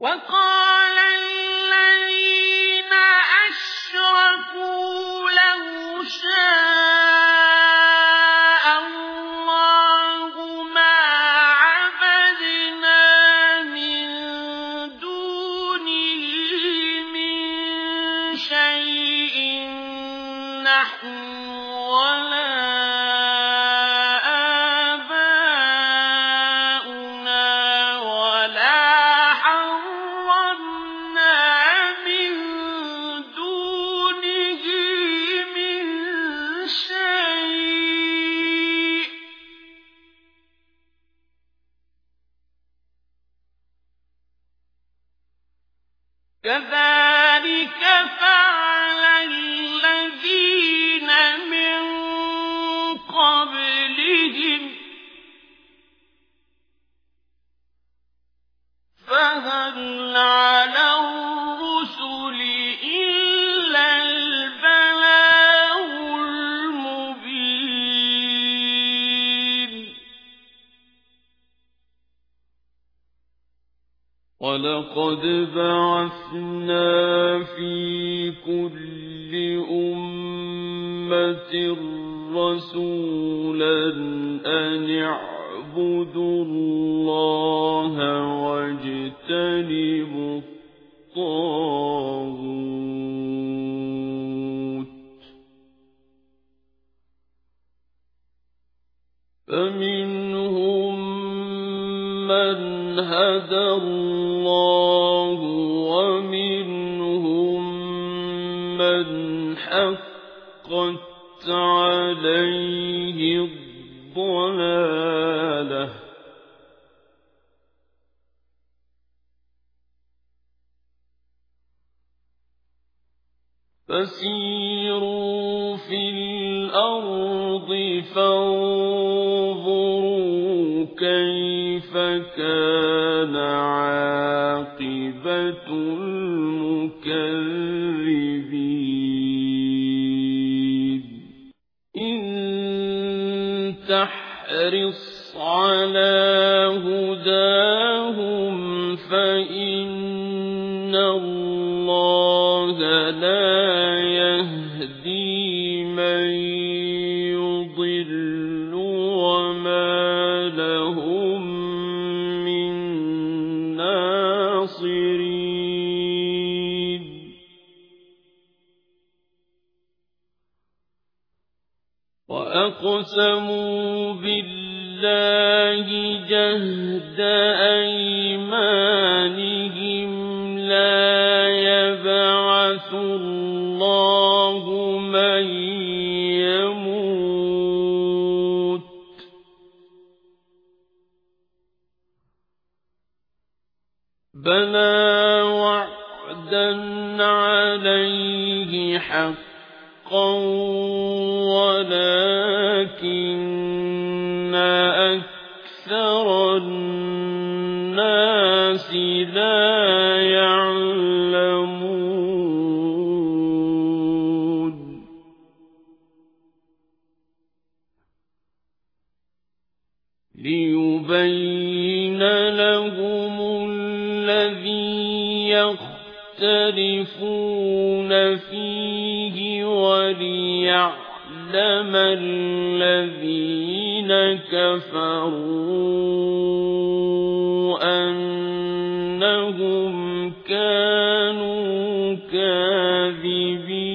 وقال الذين أشركوا لو شاء الله ما عبدنا من دونه من شيء نحن كذلك فعل ولقد بعثنا في كل أمة رسولا أن اعبدوا الله واجتنبوا الطاغوت فمنهم من هدى الله ومنهم من حقت عليه الضلاله فسيروا في الأرض فانظروا كيف كان عاقبة المكذبين؟ إن تحرص على هداهم فإن الله لا ناصرين وأقسموا بالله جهد أيمانهم بلى وعدا عليه حقا ولكن أكثر الناس لا يعلمون. ليبين لهم يختلفون فيه وليعلم الذين كفروا أنهم كانوا كاذبين.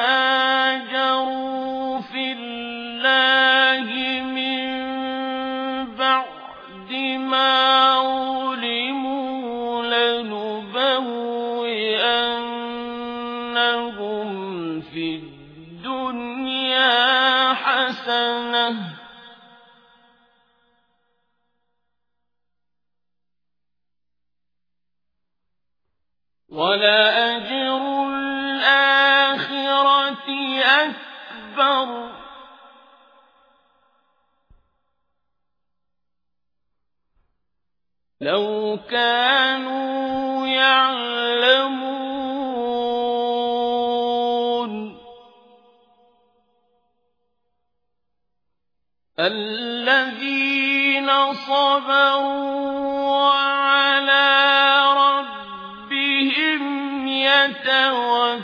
هاجروا في الله من بعد ما في الدنيا حسنة ولأجر الآخرة أكبر. لو كانوا يعلمون الذين صبروا وعلى ربهم يتوكلون.